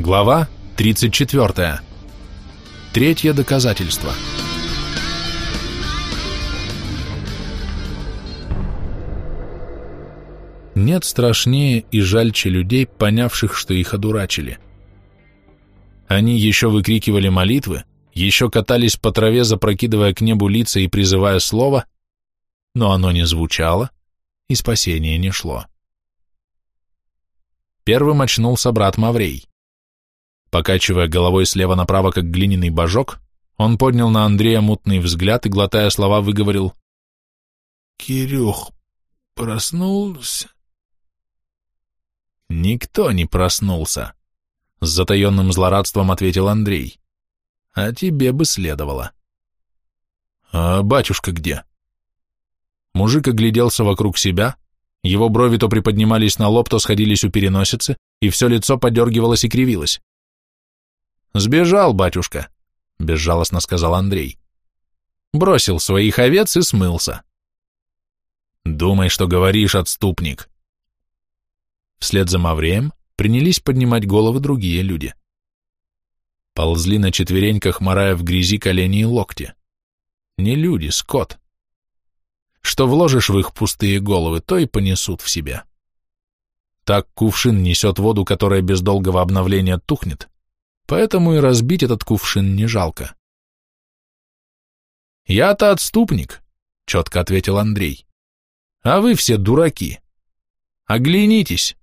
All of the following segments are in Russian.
Глава 34. Третье доказательство. Нет страшнее и жальче людей, понявших, что их одурачили. Они еще выкрикивали молитвы, еще катались по траве, запрокидывая к небу лица и призывая слово, но оно не звучало, и спасение не шло. Первым очнулся брат Маврей. Покачивая головой слева направо, как глиняный божок, он поднял на Андрея мутный взгляд и, глотая слова, выговорил «Кирюх проснулся?» «Никто не проснулся», — с затаенным злорадством ответил Андрей. «А тебе бы следовало». «А батюшка где?» Мужик огляделся вокруг себя, его брови то приподнимались на лоб, то сходились у переносицы, и все лицо подергивалось и кривилось. «Сбежал, батюшка», — безжалостно сказал Андрей. «Бросил своих овец и смылся». «Думай, что говоришь, отступник». Вслед за Мавреем принялись поднимать головы другие люди. Ползли на четвереньках, морая в грязи колени и локти. Не люди, скот. Что вложишь в их пустые головы, то и понесут в себя. Так кувшин несет воду, которая без долгого обновления тухнет, Поэтому и разбить этот кувшин не жалко. «Я-то отступник», — четко ответил Андрей. «А вы все дураки. Оглянитесь».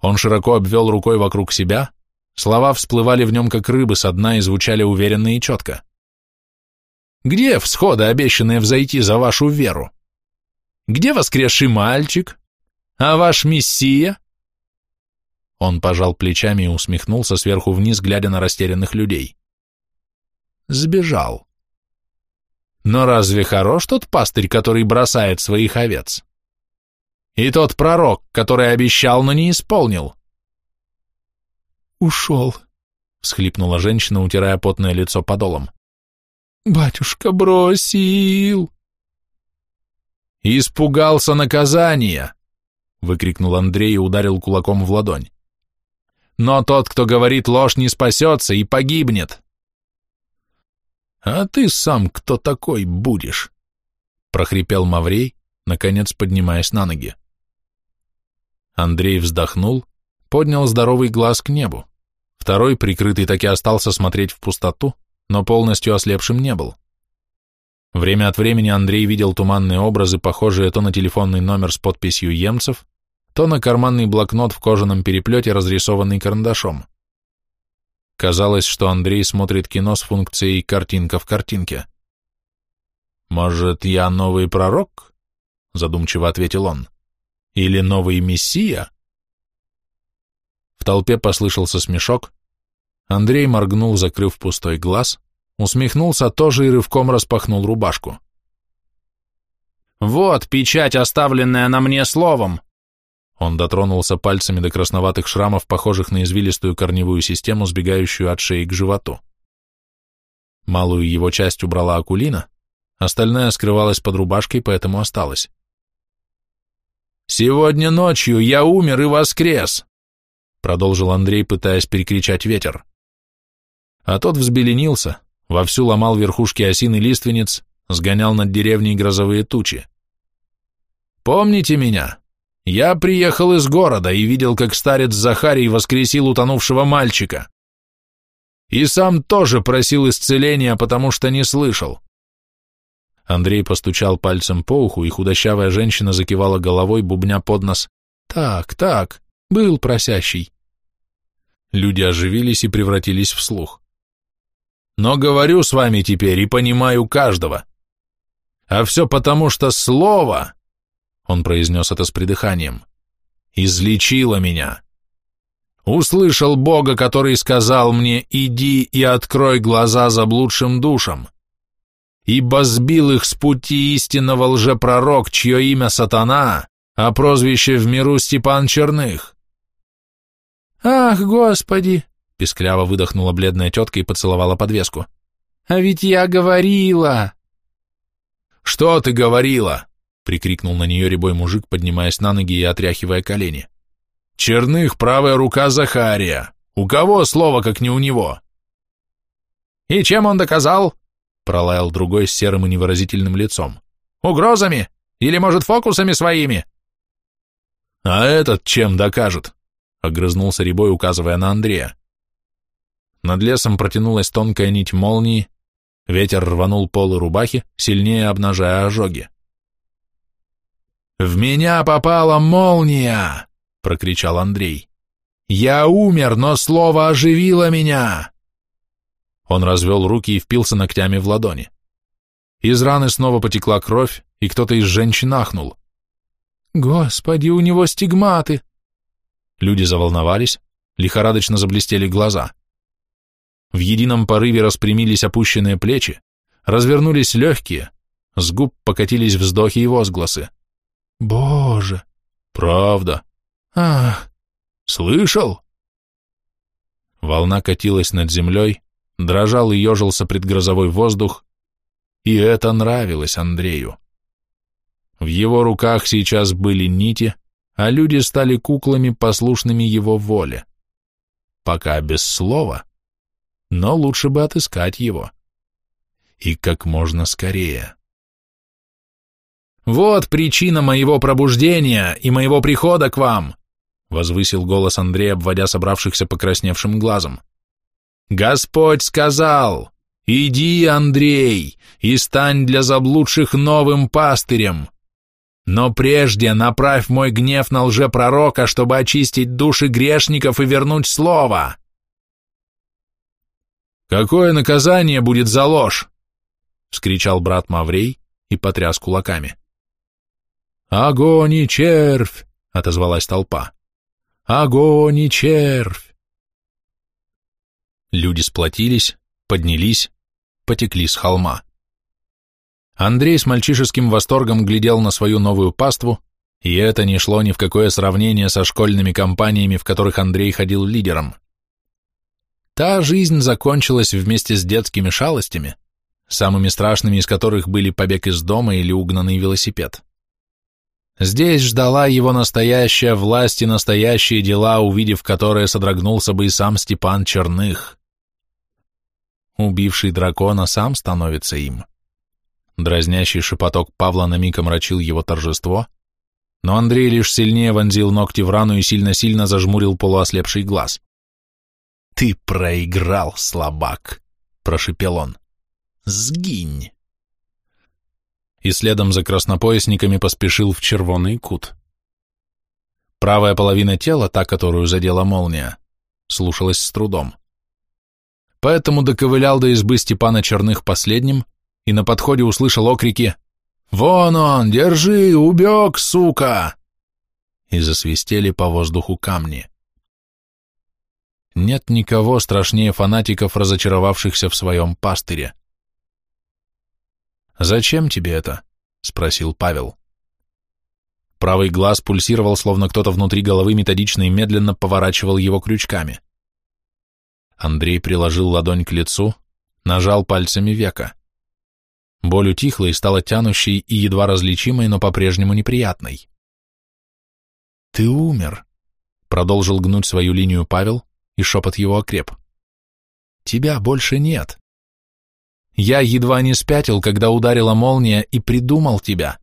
Он широко обвел рукой вокруг себя, слова всплывали в нем, как рыбы со дна, и звучали уверенно и четко. «Где всходы, обещанные взойти за вашу веру? Где воскресший мальчик? А ваш мессия?» Он пожал плечами и усмехнулся сверху вниз, глядя на растерянных людей. Сбежал. Но разве хорош тот пастырь, который бросает своих овец? И тот пророк, который обещал, но не исполнил? Ушел, всхлипнула женщина, утирая потное лицо подолом. Батюшка бросил. Испугался наказания, выкрикнул Андрей и ударил кулаком в ладонь но тот, кто говорит ложь, не спасется и погибнет. А ты сам кто такой будешь? прохрипел Маврей, наконец поднимаясь на ноги. Андрей вздохнул, поднял здоровый глаз к небу. Второй, прикрытый, таки остался смотреть в пустоту, но полностью ослепшим не был. Время от времени Андрей видел туманные образы, похожие то на телефонный номер с подписью «Емцев», то на карманный блокнот в кожаном переплете, разрисованный карандашом. Казалось, что Андрей смотрит кино с функцией «картинка в картинке». «Может, я новый пророк?» — задумчиво ответил он. «Или новый мессия?» В толпе послышался смешок. Андрей моргнул, закрыв пустой глаз, усмехнулся тоже и рывком распахнул рубашку. «Вот печать, оставленная на мне словом!» Он дотронулся пальцами до красноватых шрамов, похожих на извилистую корневую систему, сбегающую от шеи к животу. Малую его часть убрала Акулина, остальная скрывалась под рубашкой, поэтому осталась. «Сегодня ночью я умер и воскрес!» продолжил Андрей, пытаясь перекричать ветер. А тот взбеленился, вовсю ломал верхушки осин и лиственниц, сгонял над деревней грозовые тучи. «Помните меня? Я приехал из города и видел, как старец Захарий воскресил утонувшего мальчика. И сам тоже просил исцеления, потому что не слышал. Андрей постучал пальцем по уху, и худощавая женщина закивала головой, бубня под нос. «Так, так, был просящий». Люди оживились и превратились в слух. «Но говорю с вами теперь и понимаю каждого. А все потому, что слово он произнес это с придыханием, излечила меня. Услышал Бога, который сказал мне, иди и открой глаза заблудшим душам. Ибо сбил их с пути истинного лжепророк, чье имя Сатана, а прозвище в миру Степан Черных. «Ах, Господи!» — пискляво выдохнула бледная тетка и поцеловала подвеску. «А ведь я говорила!» «Что ты говорила?» Прикрикнул на нее рябой мужик, поднимаясь на ноги и отряхивая колени. «Черных, правая рука Захария! У кого слово, как не у него? И чем он доказал? Пролаял другой с серым и невыразительным лицом. Угрозами? Или, может, фокусами своими? А этот чем докажет? Огрызнулся Рябой, указывая на Андрея. Над лесом протянулась тонкая нить молнии, ветер рванул полы рубахи, сильнее обнажая ожоги. «В меня попала молния!» — прокричал Андрей. «Я умер, но слово оживило меня!» Он развел руки и впился ногтями в ладони. Из раны снова потекла кровь, и кто-то из женщин ахнул. «Господи, у него стигматы!» Люди заволновались, лихорадочно заблестели глаза. В едином порыве распрямились опущенные плечи, развернулись легкие, с губ покатились вздохи и возгласы. «Боже!» «Правда!» «Ах!» «Слышал?» Волна катилась над землей, дрожал и ежился предгрозовой воздух, и это нравилось Андрею. В его руках сейчас были нити, а люди стали куклами, послушными его воле. Пока без слова, но лучше бы отыскать его. И как можно скорее. «Вот причина моего пробуждения и моего прихода к вам!» возвысил голос Андрей, обводя собравшихся покрасневшим глазом. «Господь сказал, иди, Андрей, и стань для заблудших новым пастырем. Но прежде направь мой гнев на лжепророка, чтобы очистить души грешников и вернуть слово». «Какое наказание будет за ложь?» — вскричал брат Маврей и потряс кулаками. «Огонь и червь!» — отозвалась толпа. «Огонь и червь!» Люди сплотились, поднялись, потекли с холма. Андрей с мальчишеским восторгом глядел на свою новую паству, и это не шло ни в какое сравнение со школьными компаниями, в которых Андрей ходил лидером. Та жизнь закончилась вместе с детскими шалостями, самыми страшными из которых были побег из дома или угнанный велосипед. Здесь ждала его настоящая власть и настоящие дела, увидев которые содрогнулся бы и сам Степан Черных. Убивший дракона сам становится им. Дразнящий шепоток Павла на миг омрачил его торжество, но Андрей лишь сильнее вонзил ногти в рану и сильно-сильно зажмурил полуослепший глаз. «Ты проиграл, слабак!» — прошипел он. «Сгинь!» И следом за краснопоясниками поспешил в червоный кут. Правая половина тела, та, которую задела молния, слушалась с трудом. Поэтому доковылял до избы Степана Черных последним и на подходе услышал окрики «Вон он! Держи! Убег, сука!» И засвистели по воздуху камни. Нет никого страшнее фанатиков, разочаровавшихся в своем пастыре. «Зачем тебе это?» — спросил Павел. Правый глаз пульсировал, словно кто-то внутри головы методично и медленно поворачивал его крючками. Андрей приложил ладонь к лицу, нажал пальцами века. Боль утихла и стала тянущей и едва различимой, но по-прежнему неприятной. «Ты умер», — продолжил гнуть свою линию Павел, и шепот его окреп. «Тебя больше нет. Я едва не спятил, когда ударила молния, и придумал тебя».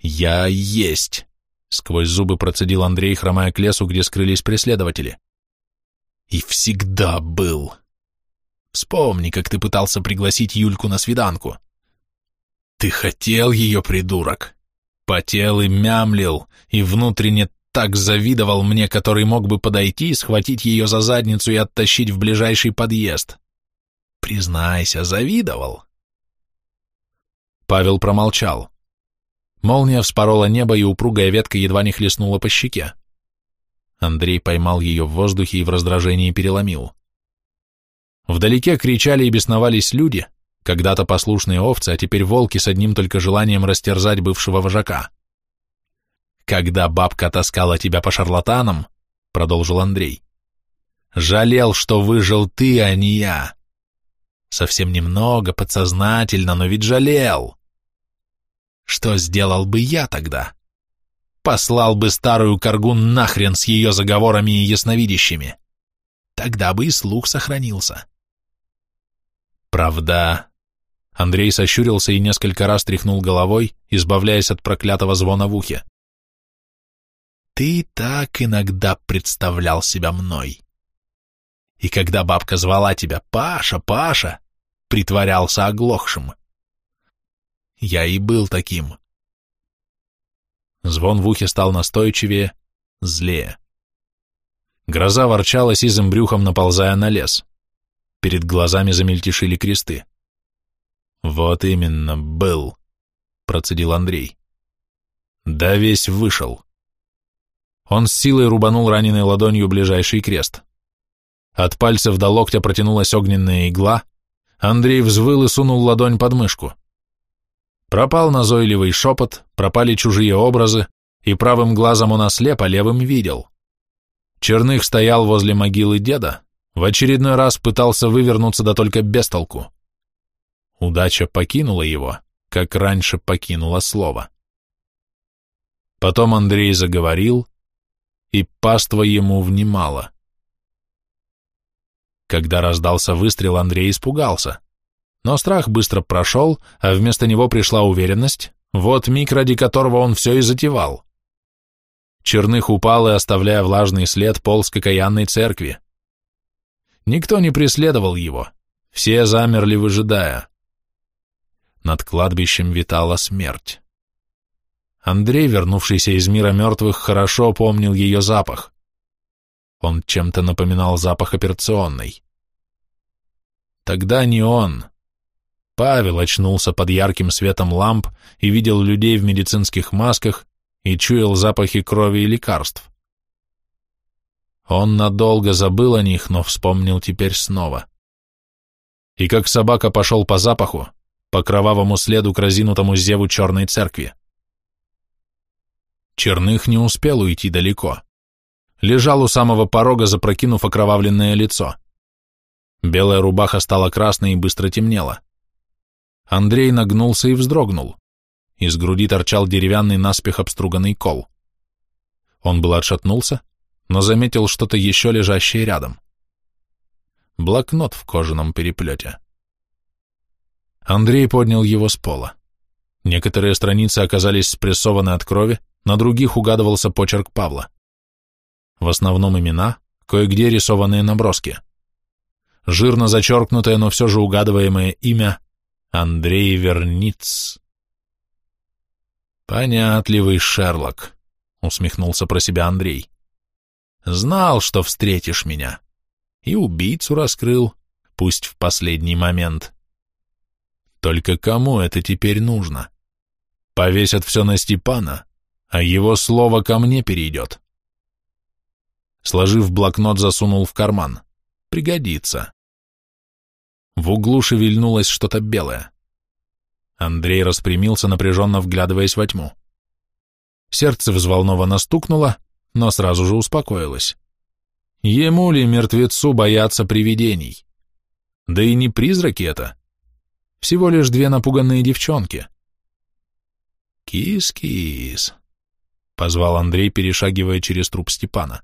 «Я есть», — сквозь зубы процедил Андрей, хромая к лесу, где скрылись преследователи. «И всегда был. Вспомни, как ты пытался пригласить Юльку на свиданку. Ты хотел ее, придурок. Потел и мямлил, и внутренне так завидовал мне, который мог бы подойти, схватить ее за задницу и оттащить в ближайший подъезд. Признайся, завидовал. Павел промолчал. Молния вспорола небо, и упругая ветка едва не хлестнула по щеке. Андрей поймал ее в воздухе и в раздражении переломил. Вдалеке кричали и бесновались люди, когда-то послушные овцы, а теперь волки с одним только желанием растерзать бывшего вожака. «Когда бабка таскала тебя по шарлатанам», — продолжил Андрей, — «жалел, что выжил ты, а не я. Совсем немного, подсознательно, но ведь жалел. Что сделал бы я тогда? Послал бы старую коргу нахрен с ее заговорами и ясновидящими. Тогда бы и слух сохранился. Правда, Андрей сощурился и несколько раз тряхнул головой, избавляясь от проклятого звона в ухе. «Ты так иногда представлял себя мной. И когда бабка звала тебя «Паша, Паша», притворялся оглохшим. Я и был таким». Звон в ухе стал настойчивее, злее. Гроза ворчала сизым брюхом, наползая на лес. Перед глазами замельтешили кресты. «Вот именно, был», — процедил Андрей. «Да весь вышел». Он с силой рубанул раненой ладонью ближайший крест. От пальцев до локтя протянулась огненная игла. Андрей взвыл и сунул ладонь под мышку. Пропал назойливый шепот, пропали чужие образы, и правым глазом он ослеп, а левым видел. Черных стоял возле могилы деда, в очередной раз пытался вывернуться, да только без толку. Удача покинула его, как раньше покинула слово. Потом Андрей заговорил, и паства ему внимала. Когда раздался выстрел, Андрей испугался. Но страх быстро прошел, а вместо него пришла уверенность, вот миг, ради которого он все и затевал. Черных упал и, оставляя влажный след, полз к окаянной церкви. Никто не преследовал его, все замерли, выжидая. Над кладбищем витала смерть. Андрей, вернувшийся из мира мертвых, хорошо помнил ее запах. Он чем-то напоминал запах операционной. Тогда не он. Павел очнулся под ярким светом ламп и видел людей в медицинских масках и чуял запахи крови и лекарств. Он надолго забыл о них, но вспомнил теперь снова. И как собака пошел по запаху, по кровавому следу к разинутому зеву черной церкви. Черных не успел уйти далеко. Лежал у самого порога, запрокинув окровавленное лицо. Белая рубаха стала красной и быстро темнела. Андрей нагнулся и вздрогнул. Из груди торчал деревянный наспех обструганный кол. Он был отшатнулся, но заметил что-то еще лежащее рядом. Блокнот в кожаном переплете. Андрей поднял его с пола. Некоторые страницы оказались спрессованы от крови, на других угадывался почерк Павла. В основном имена, кое-где рисованные наброски. Жирно зачеркнутое, но все же угадываемое имя Андрей Верниц. «Понятливый Шерлок», — усмехнулся про себя Андрей. «Знал, что встретишь меня. И убийцу раскрыл, пусть в последний момент. Только кому это теперь нужно? Повесят все на Степана, а его слово ко мне перейдет». Сложив блокнот, засунул в карман. «Пригодится». В углу шевельнулось что-то белое. Андрей распрямился, напряженно вглядываясь во тьму. Сердце взволнованно стукнуло, но сразу же успокоилось. Ему ли, мертвецу, бояться привидений? Да и не призраки это. Всего лишь две напуганные девчонки. «Кис-кис», — позвал Андрей, перешагивая через труп Степана.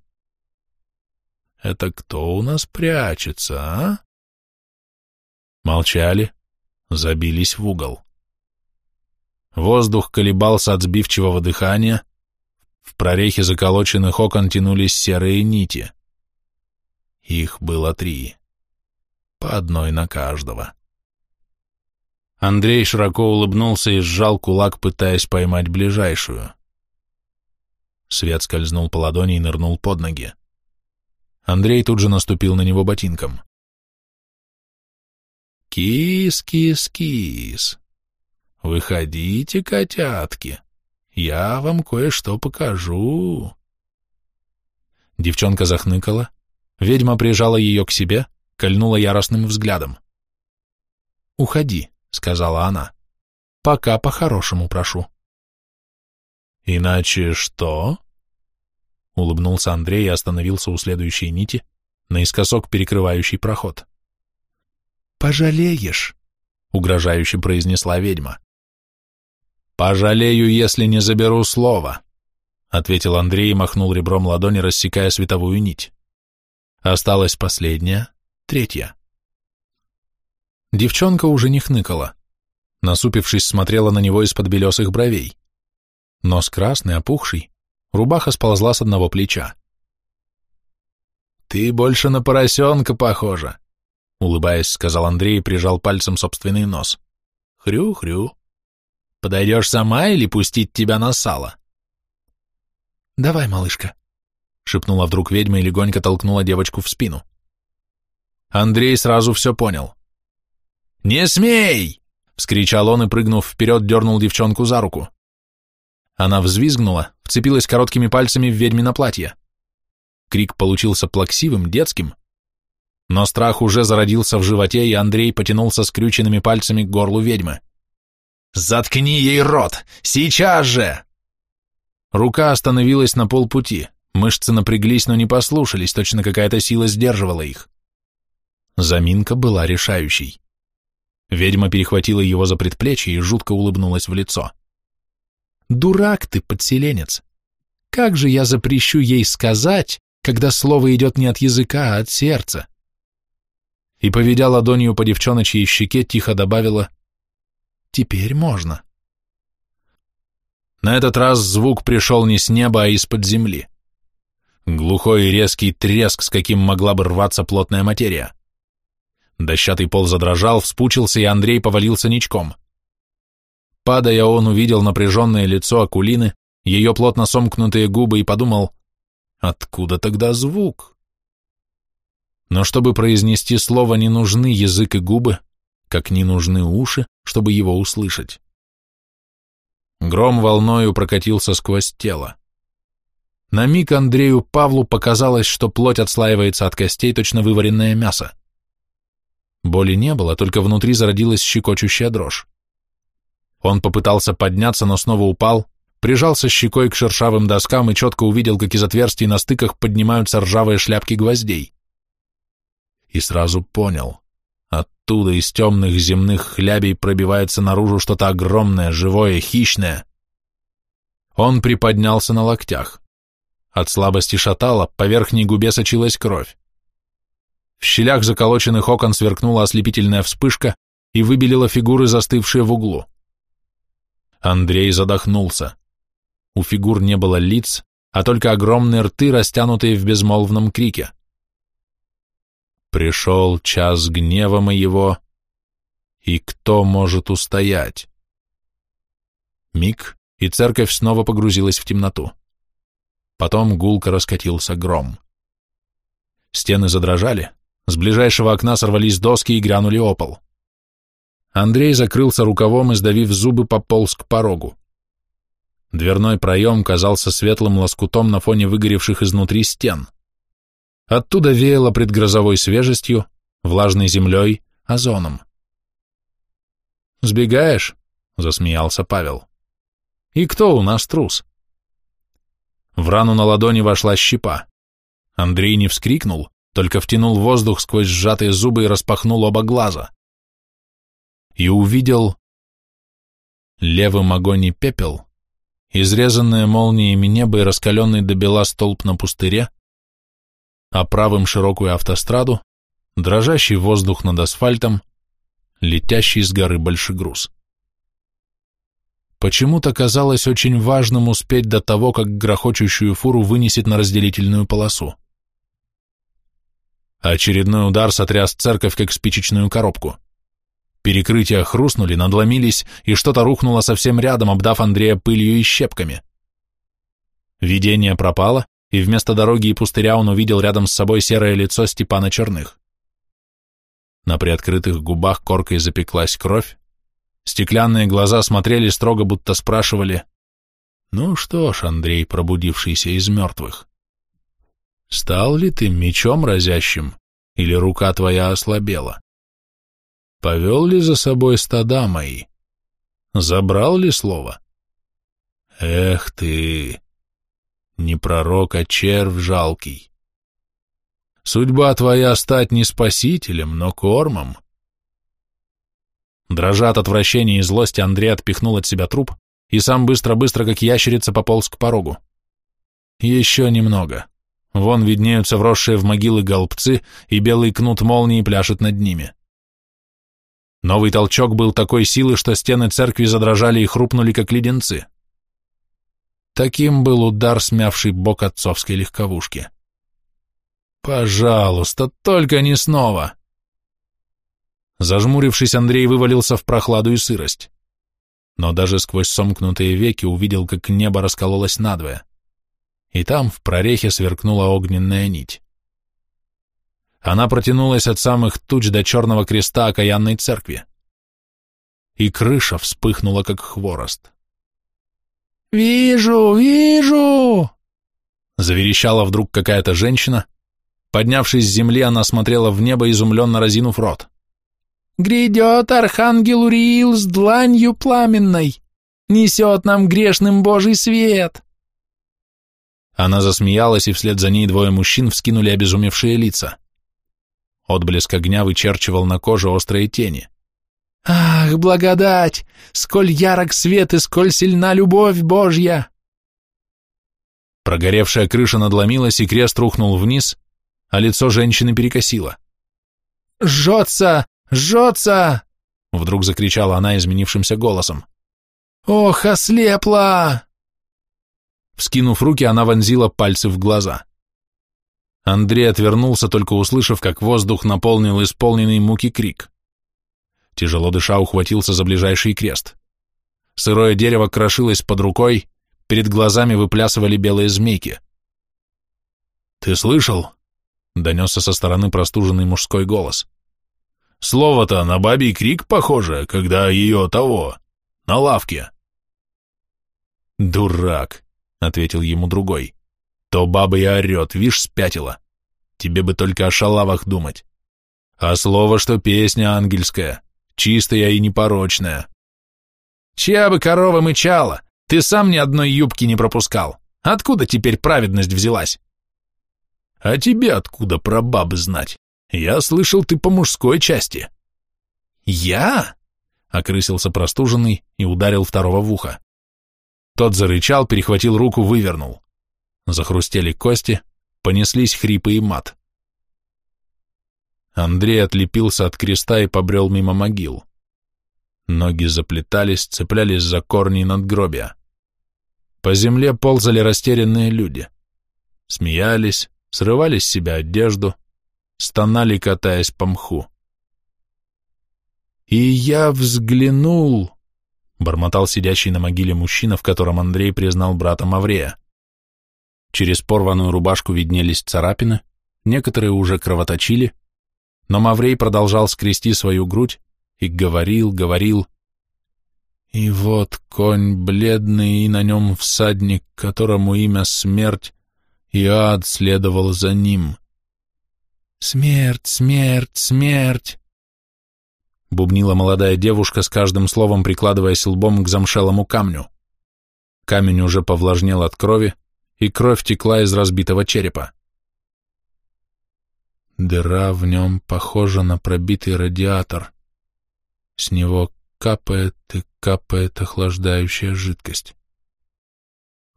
«Это кто у нас прячется, а?» Молчали, забились в угол. Воздух колебался от сбивчивого дыхания, в прорехе заколоченных окон тянулись серые нити. Их было три, по одной на каждого. Андрей широко улыбнулся и сжал кулак, пытаясь поймать ближайшую. Свет скользнул по ладони и нырнул под ноги. Андрей тут же наступил на него ботинком. «Кис, кис, кис!» «Выходите, котятки, я вам кое-что покажу». Девчонка захныкала, ведьма прижала ее к себе, кольнула яростным взглядом. «Уходи», — сказала она, — «пока по-хорошему прошу». «Иначе что?» Улыбнулся Андрей и остановился у следующей нити, наискосок перекрывающий проход. «Пожалеешь», — угрожающе произнесла ведьма. «Пожалею, если не заберу слова», — ответил Андрей и махнул ребром ладони, рассекая световую нить. Осталась последняя, третья. Девчонка уже не хныкала. Насупившись, смотрела на него из-под белесых бровей. Нос красный, опухший, рубаха сползла с одного плеча. «Ты больше на поросенка похожа», — улыбаясь, сказал Андрей и прижал пальцем собственный нос. «Хрю-хрю. Подойдешь сама или пустить тебя на сало?» «Давай, малышка», — шепнула вдруг ведьма и легонько толкнула девочку в спину. Андрей сразу все понял. «Не смей!» — вскричал он и, прыгнув вперед, дернул девчонку за руку. Она взвизгнула, вцепилась короткими пальцами в ведьмино платье. Крик получился плаксивым, детским, но страх уже зародился в животе, и Андрей потянулся скрюченными пальцами к горлу ведьмы. «Заткни ей рот! Сейчас же!» Рука остановилась на полпути, мышцы напряглись, но не послушались, точно какая-то сила сдерживала их. Заминка была решающей. Ведьма перехватила его за предплечье и жутко улыбнулась в лицо. «Дурак ты, подселенец! Как же я запрещу ей сказать, когда слово идет не от языка, а от сердца?» И, поведя ладонью по девчоночьей щеке, тихо добавила «Теперь можно». На этот раз звук пришел не с неба, а из-под земли. Глухой и резкий треск, с каким могла бы рваться плотная материя. Дощатый пол задрожал, вспучился, и Андрей повалился ничком. Падая, он увидел напряженное лицо Акулины, ее плотно сомкнутые губы и подумал, откуда тогда звук? Но чтобы произнести слово, не нужны язык и губы, как не нужны уши, чтобы его услышать. Гром волною прокатился сквозь тело. На миг Андрею Павлу показалось, что плоть отслаивается от костей, точно вываренное мясо. Боли не было, только внутри зародилась щекочущая дрожь. Он попытался подняться, но снова упал, прижался щекой к шершавым доскам и четко увидел, как из отверстий на стыках поднимаются ржавые шляпки гвоздей. И сразу понял. Оттуда из темных земных хлябей пробивается наружу что-то огромное, живое, хищное. Он приподнялся на локтях. От слабости шатало, по верхней губе сочилась кровь. В щелях заколоченных окон сверкнула ослепительная вспышка и выбелила фигуры, застывшие в углу. Андрей задохнулся. У фигур не было лиц, а только огромные рты, растянутые в безмолвном крике. Пришел час гнева моего, и кто может устоять? Миг, и церковь снова погрузилась в темноту. Потом гулко раскатился гром. Стены задрожали, с ближайшего окна сорвались доски и грянули опол. Андрей закрылся рукавом и, сдавив зубы, пополз к порогу. Дверной проем казался светлым лоскутом на фоне выгоревших изнутри стен. Оттуда веяло предгрозовой свежестью, влажной землей, озоном. «Сбегаешь?» — засмеялся Павел. «И кто у нас трус?» В рану на ладони вошла щепа. Андрей не вскрикнул, только втянул воздух сквозь сжатые зубы и распахнул оба глаза. И увидел левым огонь и пепел, изрезанное молниями небо и раскаленный до бела столб на пустыре, а правым широкую автостраду, дрожащий воздух над асфальтом, летящий с горы большой груз. Почему-то казалось очень важным успеть до того, как грохочущую фуру вынесет на разделительную полосу. Очередной удар сотряс церковь, как спичечную коробку. Перекрытия хрустнули, надломились, и что-то рухнуло совсем рядом, обдав Андрея пылью и щепками. Видение пропало, и вместо дороги и пустыря он увидел рядом с собой серое лицо Степана Черных. На приоткрытых губах коркой запеклась кровь, стеклянные глаза смотрели строго, будто спрашивали «Ну что ж, Андрей, пробудившийся из мертвых, Стал ли ты мечом разящим, или рука твоя ослабела? Повел ли за собой стада мои? Забрал ли слово? Эх ты, не пророк, а червь жалкий. Судьба твоя стать не спасителем, но кормом. Дрожа от отвращения и злости, Андрей отпихнул от себя труп и сам быстро-быстро, как ящерица, пополз к порогу. Еще немного. Вон виднеются вросшие в могилы голбцы, и белый кнут молнии пляшет над ними. Новый толчок был такой силы, что стены церкви задрожали и хрупнули, как леденцы. Таким был удар, смявший бок отцовской легковушки. «Пожалуйста, только не снова!» Зажмурившись, Андрей вывалился в прохладу и сырость. Но даже сквозь сомкнутые веки увидел, как небо раскололось надвое. И там в прорехе сверкнула огненная нить. Она протянулась от самых туч до черного креста окаянной церкви. И крыша вспыхнула, как хворост. «Вижу, вижу!» Заверещала вдруг какая-то женщина. Поднявшись с земли, она смотрела в небо, изумленно разинув рот. «Грядет архангел Уриил с дланью пламенной, несет нам грешным Божий свет!» Она засмеялась, и вслед за ней двое мужчин вскинули обезумевшие лица. Отблеск огня вычерчивал на коже острые тени. «Ах, благодать! Сколь ярок свет и сколь сильна любовь Божья!» Прогоревшая крыша надломилась, и крест рухнул вниз, а лицо женщины перекосило. «Жжется! Жжется!» — вдруг закричала она изменившимся голосом. «Ох, ослепла!» Вскинув руки, она вонзила пальцы в глаза. Андрей отвернулся, только услышав, как воздух наполнил исполненный муки крик. Тяжело дыша ухватился за ближайший крест. Сырое дерево крошилось под рукой, перед глазами выплясывали белые змейки. «Ты слышал?» — донесся со стороны простуженный мужской голос. «Слово-то на бабий крик похоже, когда ее того, на лавке». «Дурак», — ответил ему другой. То баба и орет, вишь, спятила. Тебе бы только о шалавах думать. А слово, что песня ангельская, чистая и непорочная. Чья бы корова мычала, ты сам ни одной юбки не пропускал. Откуда теперь праведность взялась? А тебе откуда про бабы знать? Я слышал, ты по мужской части. Я? Окрысился простуженный и ударил второго в ухо. Тот зарычал, перехватил руку, вывернул. Захрустели кости, понеслись хрипы и мат. Андрей отлепился от креста и побрел мимо могил. Ноги заплетались, цеплялись за корни надгробия. По земле ползали растерянные люди. Смеялись, срывали с себя одежду, стонали, катаясь по мху. «И я взглянул», — бормотал сидящий на могиле мужчина, в котором Андрей признал брата Маврея. Через порванную рубашку виднелись царапины, некоторые уже кровоточили, но Маврей продолжал скрести свою грудь и говорил, говорил. И вот конь бледный, и на нем всадник, которому имя смерть, и ад следовал за ним. «Смерть, смерть, смерть!» Бубнила молодая девушка, с каждым словом прикладываясь лбом к замшелому камню. Камень уже повлажнел от крови, и кровь текла из разбитого черепа. Дыра в нем похожа на пробитый радиатор. С него капает и капает охлаждающая жидкость.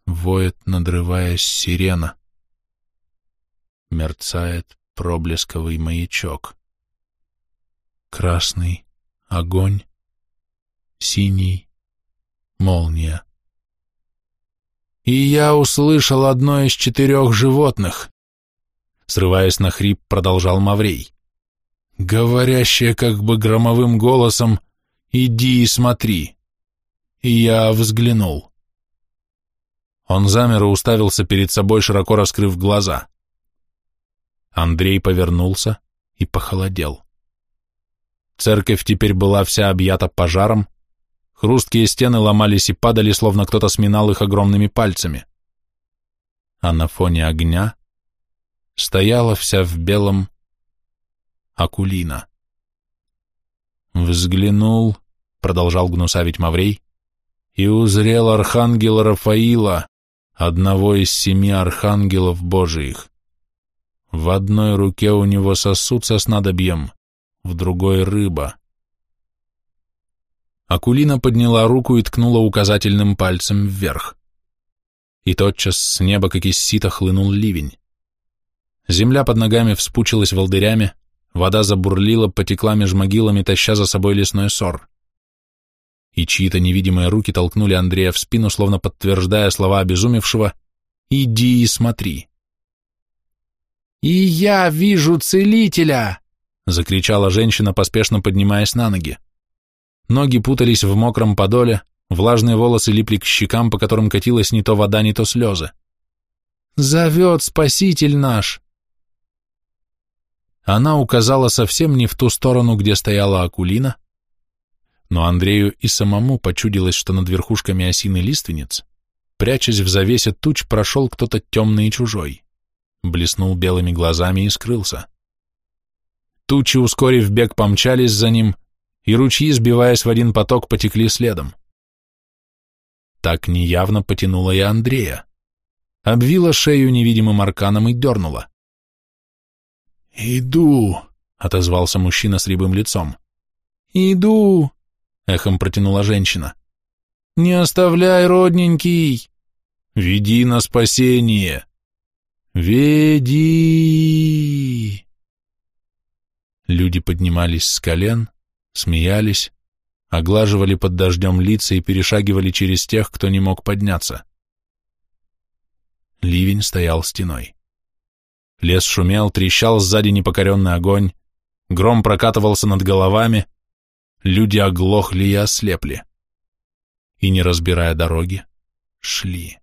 Воет, надрываясь, сирена. Мерцает проблесковый маячок. Красный — огонь, синий — молния и я услышал одно из четырех животных. Срываясь на хрип, продолжал Маврей. Говорящее как бы громовым голосом «Иди и смотри». И я взглянул. Он замер и уставился перед собой, широко раскрыв глаза. Андрей повернулся и похолодел. Церковь теперь была вся объята пожаром, Хрусткие стены ломались и падали, словно кто-то сминал их огромными пальцами. А на фоне огня стояла вся в белом Акулина. Взглянул, продолжал гнусавить Маврей, и узрел архангела Рафаила, одного из семи архангелов Божиих. В одной руке у него сосуд со снадобьем, в другой — рыба. Акулина подняла руку и ткнула указательным пальцем вверх. И тотчас с неба, как из сита, хлынул ливень. Земля под ногами вспучилась волдырями, вода забурлила, потекла меж могилами, таща за собой лесной сор. И чьи-то невидимые руки толкнули Андрея в спину, словно подтверждая слова обезумевшего «Иди и смотри». «И я вижу целителя!» — закричала женщина, поспешно поднимаясь на ноги. Ноги путались в мокром подоле, влажные волосы липли к щекам, по которым катилась не то вода, не то слезы. «Зовет Спаситель наш!» Она указала совсем не в ту сторону, где стояла Акулина, но Андрею и самому почудилось, что над верхушками осины лиственниц, прячась в завесе туч, прошел кто-то темный и чужой, блеснул белыми глазами и скрылся. Тучи, ускорив бег, помчались за ним, и ручьи, сбиваясь в один поток, потекли следом. Так неявно потянула и Андрея. Обвила шею невидимым арканом и дернула. «Иду», — отозвался мужчина с рябым лицом. «Иду», — эхом протянула женщина. «Не оставляй, родненький!» «Веди на спасение!» «Веди!» Люди поднимались с колен, смеялись, оглаживали под дождем лица и перешагивали через тех, кто не мог подняться. Ливень стоял стеной. Лес шумел, трещал сзади непокоренный огонь, гром прокатывался над головами, люди оглохли и ослепли. И, не разбирая дороги, шли.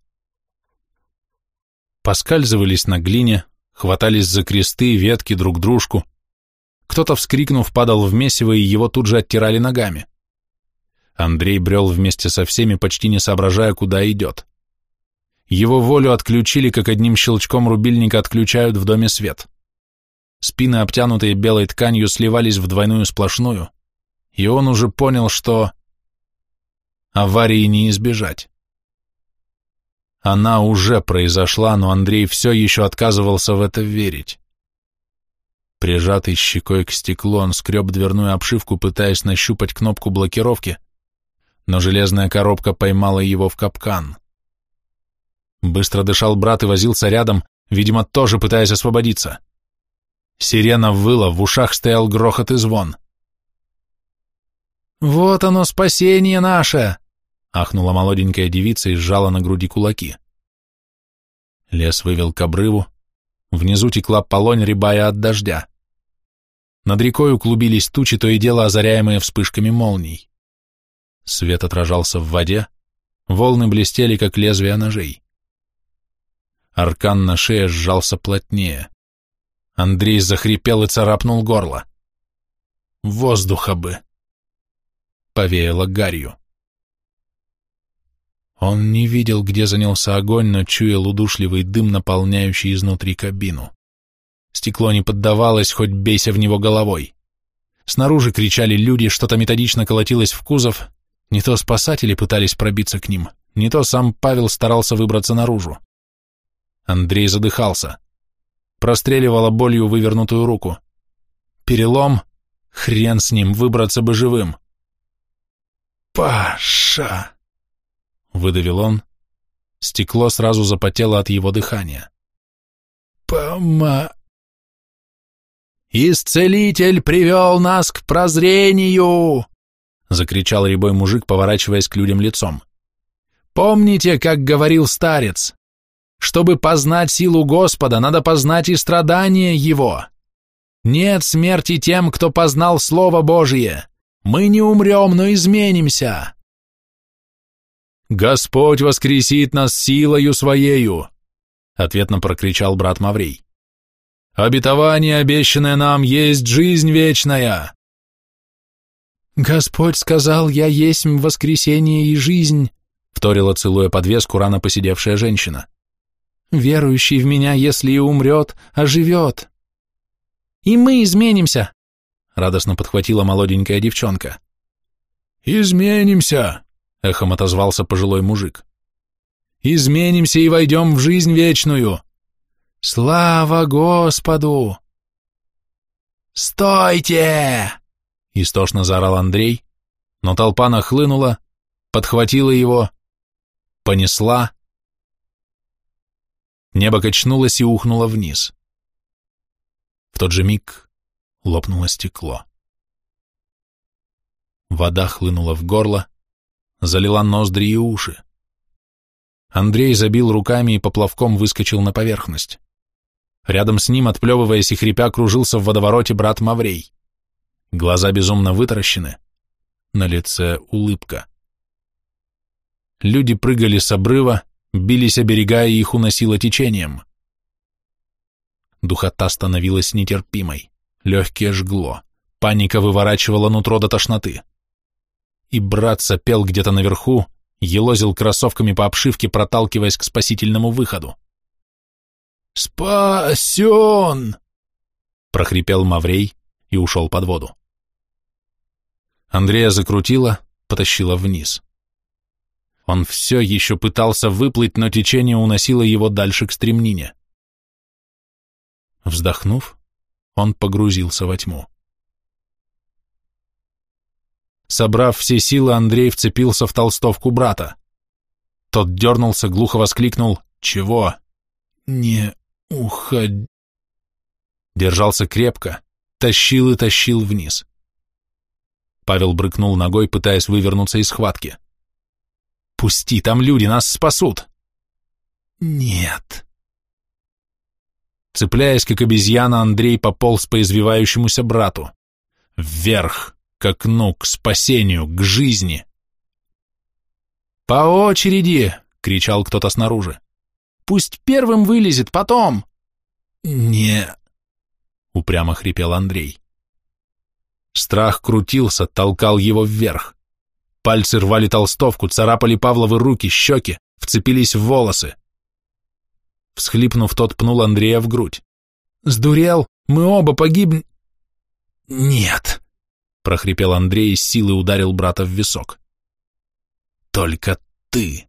Поскальзывались на глине, хватались за кресты, ветки друг дружку, кто-то, вскрикнув, падал в месиво, и его тут же оттирали ногами. Андрей брел вместе со всеми, почти не соображая, куда идет. Его волю отключили, как одним щелчком рубильника отключают в доме свет. Спины, обтянутые белой тканью, сливались в двойную сплошную, и он уже понял, что аварии не избежать. Она уже произошла, но Андрей все еще отказывался в это верить. Прижатый щекой к стеклу, он скреб дверную обшивку, пытаясь нащупать кнопку блокировки, но железная коробка поймала его в капкан. Быстро дышал брат и возился рядом, видимо, тоже пытаясь освободиться. Сирена выла, в ушах стоял грохот и звон. «Вот оно, спасение наше!» — ахнула молоденькая девица и сжала на груди кулаки. Лес вывел к обрыву, Внизу текла полонь, рябая от дождя. Над рекой уклубились тучи, то и дело озаряемые вспышками молний. Свет отражался в воде, волны блестели, как лезвия ножей. Аркан на шее сжался плотнее. Андрей захрипел и царапнул горло. Воздуха бы! Повеяло гарью. Он не видел, где занялся огонь, но чуял удушливый дым, наполняющий изнутри кабину. Стекло не поддавалось, хоть бейся в него головой. Снаружи кричали люди, что-то методично колотилось в кузов, не то спасатели пытались пробиться к ним, не то сам Павел старался выбраться наружу. Андрей задыхался. Простреливала болью вывернутую руку. Перелом? Хрен с ним, выбраться бы живым. «Паша!» Выдавил он. Стекло сразу запотело от его дыхания. Пома... «Исцелитель привел нас к прозрению!» — закричал рябой мужик, поворачиваясь к людям лицом. «Помните, как говорил старец? Чтобы познать силу Господа, надо познать и страдания Его. Нет смерти тем, кто познал Слово Божие. Мы не умрем, но изменимся. «Господь воскресит нас силою Своею!» — ответно прокричал брат Маврей. «Обетование, обещанное нам, есть жизнь вечная!» «Господь сказал, я есть воскресение и жизнь», — вторила, целуя подвеску, рано посидевшая женщина. «Верующий в меня, если и умрет, оживет». «И мы изменимся», — радостно подхватила молоденькая девчонка. «Изменимся», — эхом отозвался пожилой мужик. «Изменимся и войдем в жизнь вечную!» «Слава Господу!» «Стойте!» — истошно заорал Андрей, но толпа нахлынула, подхватила его, понесла. Небо качнулось и ухнуло вниз. В тот же миг лопнуло стекло. Вода хлынула в горло, залила ноздри и уши. Андрей забил руками и поплавком выскочил на поверхность. Рядом с ним, отплевываясь и хрипя, кружился в водовороте брат Маврей. Глаза безумно вытаращены, на лице улыбка. Люди прыгали с обрыва, бились о берега, и их уносило течением. Духота становилась нетерпимой, легкие жгло, паника выворачивала нутро до тошноты. И брат сопел где-то наверху, елозил кроссовками по обшивке, проталкиваясь к спасительному выходу. «Спасен!» — прохрипел Маврей и ушел под воду. Андрея закрутила, потащила вниз. Он все еще пытался выплыть, но течение уносило его дальше к стремнине. Вздохнув, он погрузился во тьму. Собрав все силы, Андрей вцепился в толстовку брата. Тот дернулся, глухо воскликнул «Чего?» «Не уходи...» Держался крепко, тащил и тащил вниз. Павел брыкнул ногой, пытаясь вывернуться из схватки. «Пусти, там люди, нас спасут!» «Нет!» Цепляясь, как обезьяна, Андрей пополз по извивающемуся брату. Вверх, к окну, к спасению, к жизни. «По очереди!» — кричал кто-то снаружи. «Пусть первым вылезет, потом!» «Не...» — упрямо хрипел Андрей. Страх крутился, толкал его вверх. Пальцы рвали толстовку, царапали Павловы руки, щеки, вцепились в волосы. Всхлипнув, тот пнул Андрея в грудь. «Сдурел? Мы оба погибнем...» «Нет!» — прохрипел Андрей и с силы ударил брата в висок. «Только ты!»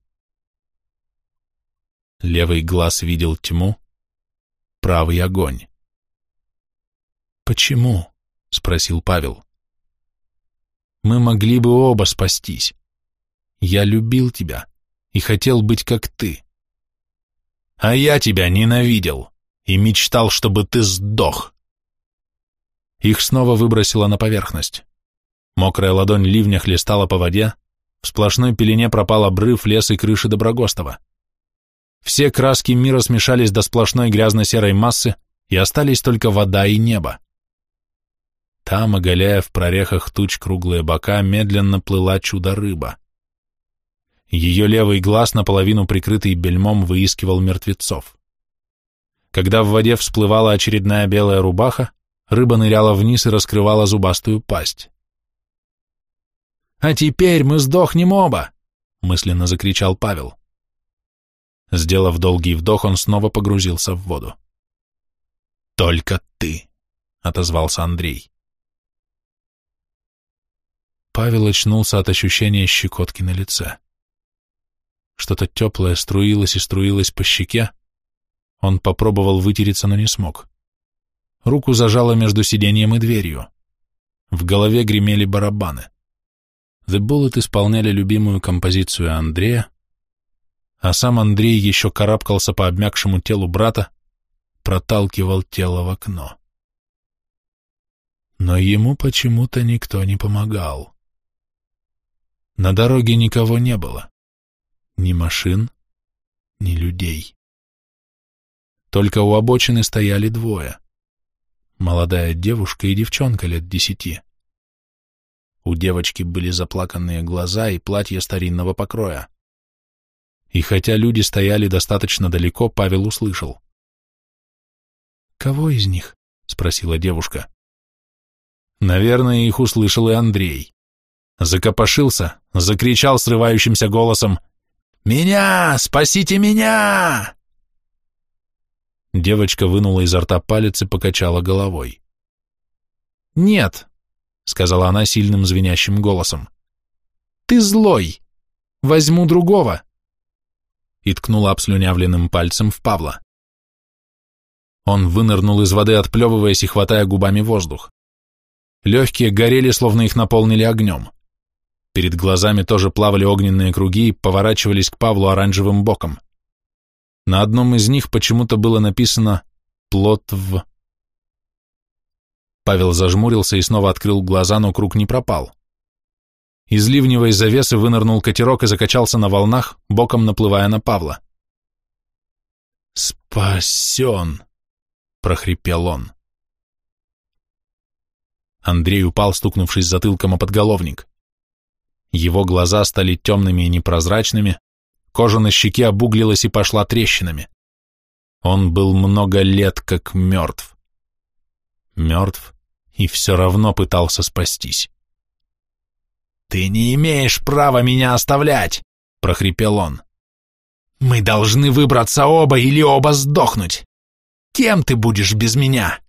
Левый глаз видел тьму, правый — огонь. «Почему?» — спросил Павел. «Мы могли бы оба спастись. Я любил тебя и хотел быть как ты. А я тебя ненавидел и мечтал, чтобы ты сдох». Их снова выбросило на поверхность. Мокрая ладонь ливня хлестала по воде, в сплошной пелене пропал обрыв, лес и крыши Доброгостова. Все краски мира смешались до сплошной грязно-серой массы, и остались только вода и небо. Там, оголяя в прорехах туч круглые бока, медленно плыла чудо-рыба. Ее левый глаз, наполовину прикрытый бельмом, выискивал мертвецов. Когда в воде всплывала очередная белая рубаха, рыба ныряла вниз и раскрывала зубастую пасть. «А теперь мы сдохнем оба!» — мысленно закричал Павел. Сделав долгий вдох, он снова погрузился в воду. «Только ты!» — отозвался Андрей. Павел очнулся от ощущения щекотки на лице. Что-то теплое струилось и струилось по щеке. Он попробовал вытереться, но не смог. Руку зажало между сиденьем и дверью. В голове гремели барабаны. The Bullet исполняли любимую композицию Андрея, а сам Андрей еще карабкался по обмякшему телу брата, проталкивал тело в окно. Но ему почему-то никто не помогал. На дороге никого не было. Ни машин, ни людей. Только у обочины стояли двое. Молодая девушка и девчонка лет десяти. У девочки были заплаканные глаза и платье старинного покроя. И хотя люди стояли достаточно далеко, Павел услышал. «Кого из них?» — спросила девушка. Наверное, их услышал и Андрей закопошился, закричал срывающимся голосом «Меня! Спасите меня!» Девочка вынула изо рта палец и покачала головой. «Нет», — сказала она сильным звенящим голосом. «Ты злой! Возьму другого!» И ткнула обслюнявленным пальцем в Павла. Он вынырнул из воды, отплевываясь и хватая губами воздух. Легкие горели, словно их наполнили огнем. Перед глазами тоже плавали огненные круги и поворачивались к Павлу оранжевым боком. На одном из них почему-то было написано «плод в...» Павел зажмурился и снова открыл глаза, но круг не пропал. Из ливневой завесы вынырнул катерок и закачался на волнах, боком наплывая на Павла. «Спасен!» — прохрипел он. Андрей упал, стукнувшись затылком о подголовник. Его глаза стали темными и непрозрачными, кожа на щеке обуглилась и пошла трещинами. Он был много лет как мертв. Мертв и все равно пытался спастись. «Ты не имеешь права меня оставлять!» — прохрипел он. «Мы должны выбраться оба или оба сдохнуть! Кем ты будешь без меня?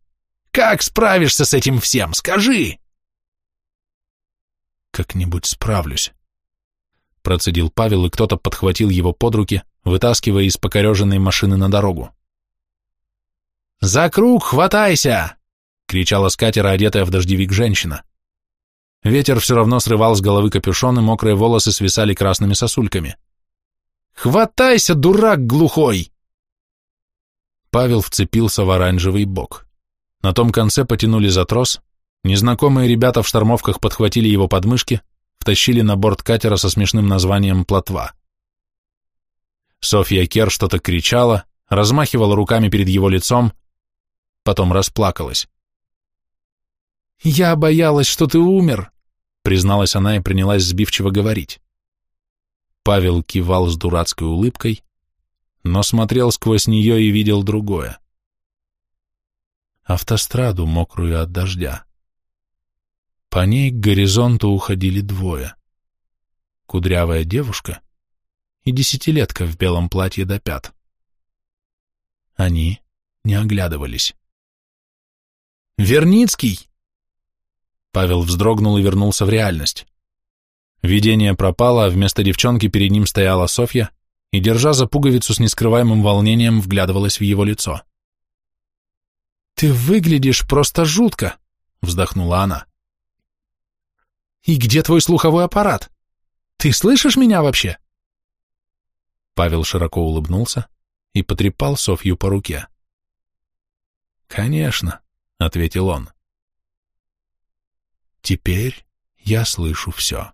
Как справишься с этим всем? Скажи!» «Как-нибудь справлюсь», — процедил Павел, и кто-то подхватил его под руки, вытаскивая из покореженной машины на дорогу. «За круг хватайся!» — кричала с катера, одетая в дождевик женщина. Ветер все равно срывал с головы капюшон, и мокрые волосы свисали красными сосульками. «Хватайся, дурак глухой!» Павел вцепился в оранжевый бок. На том конце потянули за трос, незнакомые ребята в штормовках подхватили его подмышки, втащили на борт катера со смешным названием «Плотва». Софья Кер что-то кричала, размахивала руками перед его лицом, потом расплакалась. «Я боялась, что ты умер», — призналась она и принялась сбивчиво говорить. Павел кивал с дурацкой улыбкой, но смотрел сквозь нее и видел другое. Автостраду, мокрую от дождя. По ней к горизонту уходили двое. Кудрявая девушка и десятилетка в белом платье до пят. Они не оглядывались. «Верницкий!» Павел вздрогнул и вернулся в реальность. Видение пропало, а вместо девчонки перед ним стояла Софья и, держа за пуговицу с нескрываемым волнением, вглядывалась в его лицо. «Ты выглядишь просто жутко», — вздохнула она. «И где твой слуховой аппарат? Ты слышишь меня вообще?» Павел широко улыбнулся и потрепал Софью по руке. «Конечно», — ответил он. Теперь я слышу все.